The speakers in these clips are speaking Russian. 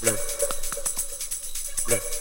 blood, blood.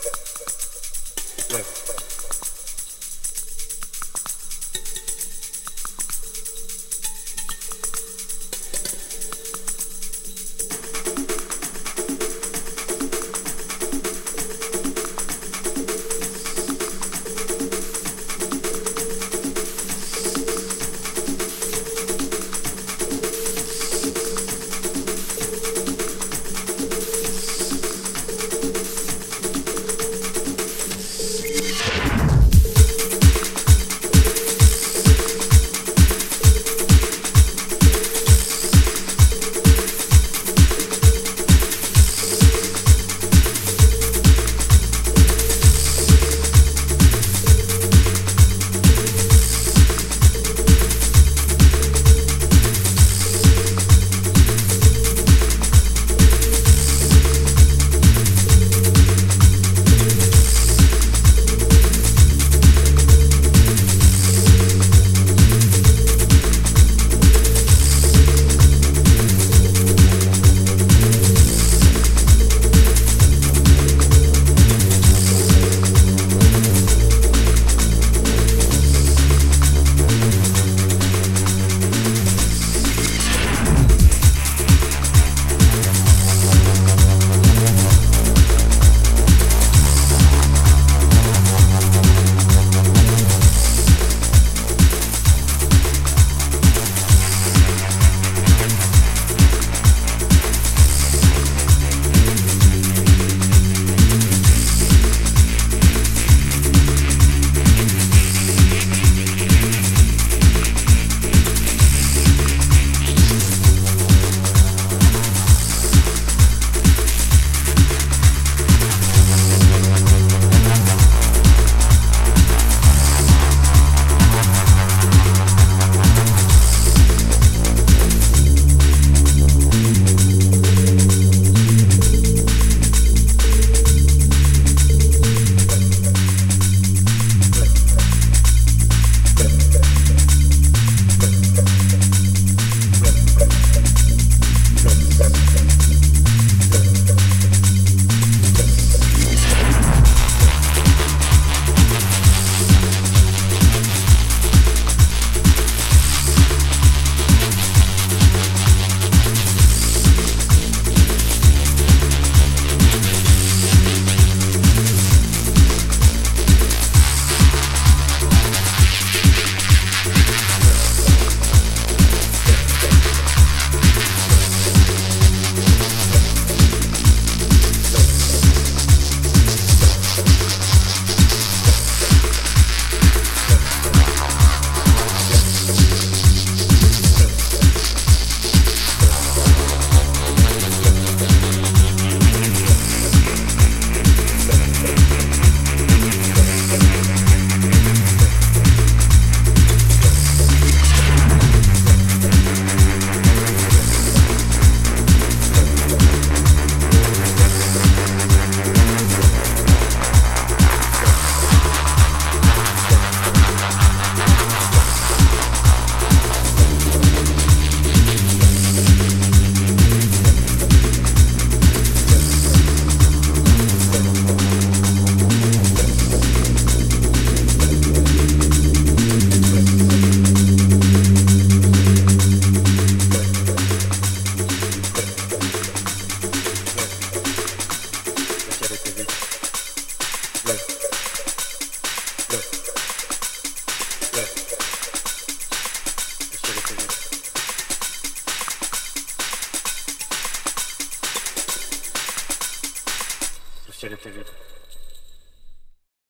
Все это видно.